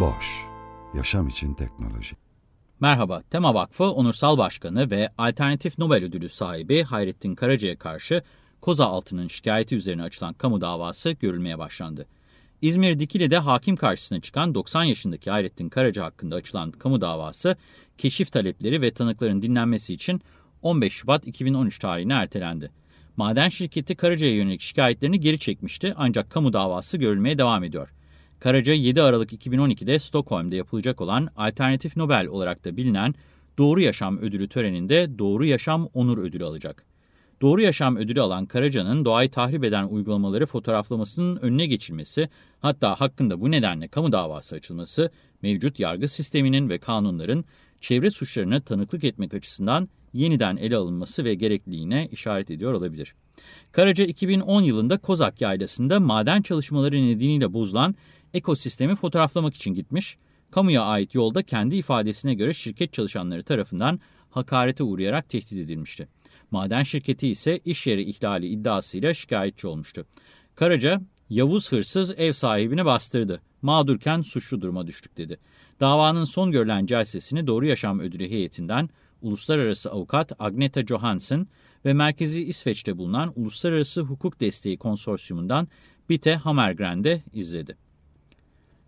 Boş, yaşam için teknoloji. Merhaba, Tema Vakfı Onursal Başkanı ve Alternatif Nobel Ödülü sahibi Hayrettin Karaca'ya karşı Koza Altı'nın şikayeti üzerine açılan kamu davası görülmeye başlandı. İzmir Dikili'de hakim karşısına çıkan 90 yaşındaki Hayrettin Karaca hakkında açılan kamu davası, keşif talepleri ve tanıkların dinlenmesi için 15 Şubat 2013 tarihine ertelendi. Maden şirketi Karaca'ya yönelik şikayetlerini geri çekmişti ancak kamu davası görülmeye devam ediyor. Karaca 7 Aralık 2012'de Stockholm'da yapılacak olan Alternatif Nobel olarak da bilinen Doğru Yaşam Ödülü töreninde Doğru Yaşam Onur Ödülü alacak. Doğru Yaşam Ödülü alan Karaca'nın doğayı tahrip eden uygulamaları fotoğraflamasının önüne geçilmesi, hatta hakkında bu nedenle kamu davası açılması, mevcut yargı sisteminin ve kanunların çevre suçlarına tanıklık etmek açısından yeniden ele alınması ve gerekliliğine işaret ediyor olabilir. Karaca 2010 yılında Kozak Yaylası'nda maden çalışmaları nedeniyle bozulan ekosistemi fotoğraflamak için gitmiş, kamuya ait yolda kendi ifadesine göre şirket çalışanları tarafından hakarete uğrayarak tehdit edilmişti. Maden şirketi ise iş yeri ihlali iddiasıyla şikayetçi olmuştu. Karaca, Yavuz hırsız ev sahibini bastırdı. Mağdurken suçlu duruma düştük dedi. Davanın son görülen celsesini Doğru Yaşam Ödülü heyetinden uluslararası avukat Agneta Johansen ve merkezi İsveç'te bulunan Uluslararası Hukuk Desteği Konsorsiyumundan Bite Hammergren'de izledi.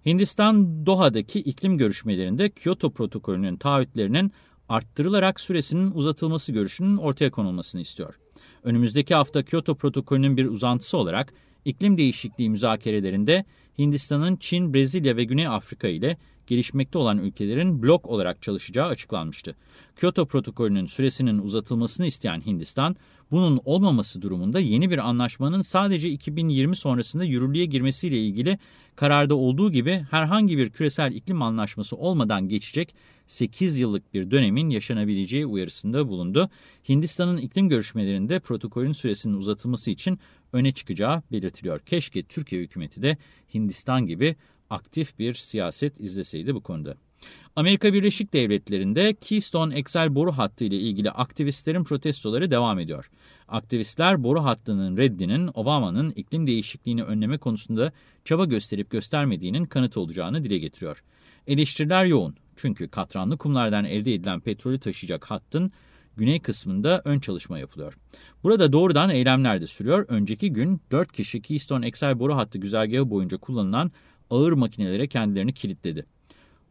Hindistan Doha'daki iklim görüşmelerinde Kyoto protokolünün taahhütlerinin arttırılarak süresinin uzatılması görüşünün ortaya konulmasını istiyor. Önümüzdeki hafta Kyoto protokolünün bir uzantısı olarak iklim değişikliği müzakerelerinde Hindistan'ın Çin, Brezilya ve Güney Afrika ile gelişmekte olan ülkelerin blok olarak çalışacağı açıklanmıştı. Kyoto protokolünün süresinin uzatılmasını isteyen Hindistan, bunun olmaması durumunda yeni bir anlaşmanın sadece 2020 sonrasında yürürlüğe girmesiyle ilgili kararda olduğu gibi herhangi bir küresel iklim anlaşması olmadan geçecek 8 yıllık bir dönemin yaşanabileceği uyarısında bulundu. Hindistan'ın iklim görüşmelerinde protokolün süresinin uzatılması için öne çıkacağı belirtiliyor. Keşke Türkiye hükümeti de Hindistan gibi aktif bir siyaset izleseydi bu konuda. Amerika Birleşik Devletleri'nde Keystone XL boru hattı ile ilgili aktivistlerin protestoları devam ediyor. Aktivistler boru hattının reddinin Obama'nın iklim değişikliğini önleme konusunda çaba gösterip göstermediğinin kanıtı olacağını dile getiriyor. Eleştiriler yoğun çünkü katranlı kumlardan elde edilen petrolü taşıyacak hattın güney kısmında ön çalışma yapılıyor. Burada doğrudan eylemler de sürüyor. Önceki gün 4 kişi Keystone XL boru hattı güzergahı boyunca kullanılan ağır makinelere kendilerini kilitledi.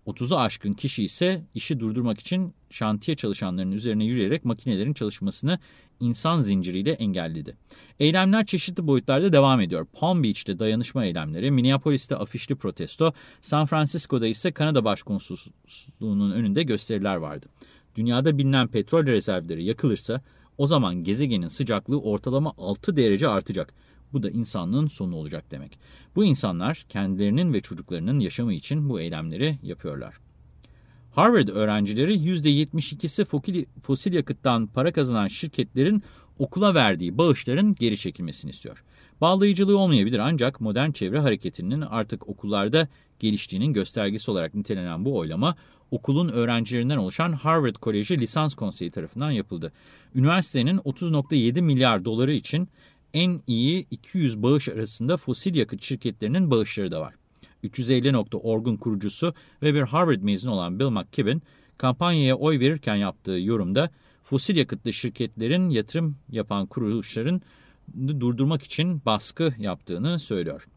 30'u aşkın kişi ise işi durdurmak için şantiye çalışanlarının üzerine yürüyerek makinelerin çalışmasını insan zinciriyle engelledi. Eylemler çeşitli boyutlarda devam ediyor. Palm Beach'te dayanışma eylemleri, Minneapolis'te afişli protesto, San Francisco'da ise Kanada Başkonsolosluğu'nun önünde gösteriler vardı. Dünyada bilinen petrol rezervleri yakılırsa o zaman gezegenin sıcaklığı ortalama 6 derece artacak. Bu da insanlığın sonu olacak demek. Bu insanlar kendilerinin ve çocuklarının yaşamı için bu eylemleri yapıyorlar. Harvard öğrencileri %72'si fosil yakıttan para kazanan şirketlerin okula verdiği bağışların geri çekilmesini istiyor. Bağlayıcılığı olmayabilir ancak modern çevre hareketinin artık okullarda geliştiğinin göstergesi olarak nitelenen bu oylama okulun öğrencilerinden oluşan Harvard Koleji Lisans Konseyi tarafından yapıldı. Üniversitenin 30.7 milyar doları için en iyi 200 bağış arasında fosil yakıt şirketlerinin bağışları da var. 350.org'un kurucusu ve bir Harvard mezunu olan Bill McKibben, kampanyaya oy verirken yaptığı yorumda fosil yakıtlı şirketlerin yatırım yapan kuruluşların durdurmak için baskı yaptığını söylüyor.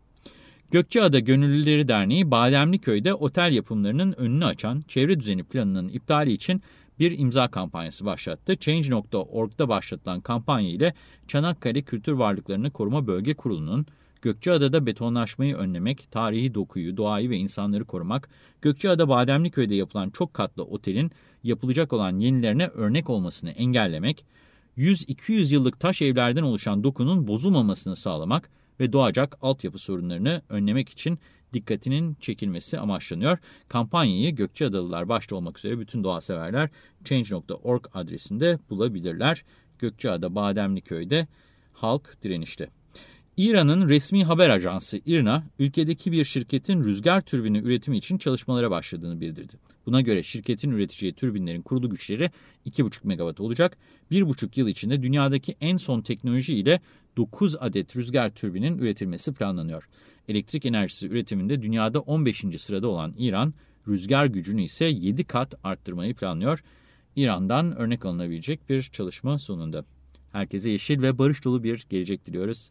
Gökçeada Gönüllüleri Derneği Bademliköy'de otel yapımlarının önünü açan çevre düzeni planının iptali için bir imza kampanyası başlattı. Change.org'da başlatılan kampanya ile Çanakkale Kültür Varlıklarını Koruma Bölge Kurulu'nun Gökçeada'da betonlaşmayı önlemek, tarihi dokuyu, doğayı ve insanları korumak, Gökçeada Bademliköy'de yapılan çok katlı otelin yapılacak olan yenilerine örnek olmasını engellemek, 100-200 yıllık taş evlerden oluşan dokunun bozulmamasını sağlamak ve doğacak altyapı sorunlarını önlemek için dikkatinin çekilmesi amaçlanıyor. Kampanyayı Gökçeadalılar başta olmak üzere bütün doğa severler change.org adresinde bulabilirler. Gökçeada Bademliköy'de halk direnişte. İran'ın resmi haber ajansı İRNA, ülkedeki bir şirketin rüzgar türbini üretimi için çalışmalara başladığını bildirdi. Buna göre şirketin üreteceği türbinlerin kurulu güçleri 2,5 megawatt olacak. 1,5 yıl içinde dünyadaki en son teknoloji ile 9 adet rüzgar türbinin üretilmesi planlanıyor. Elektrik enerjisi üretiminde dünyada 15. sırada olan İran, rüzgar gücünü ise 7 kat arttırmayı planlıyor. İran'dan örnek alınabilecek bir çalışma sonunda. Herkese yeşil ve barış dolu bir gelecek diliyoruz.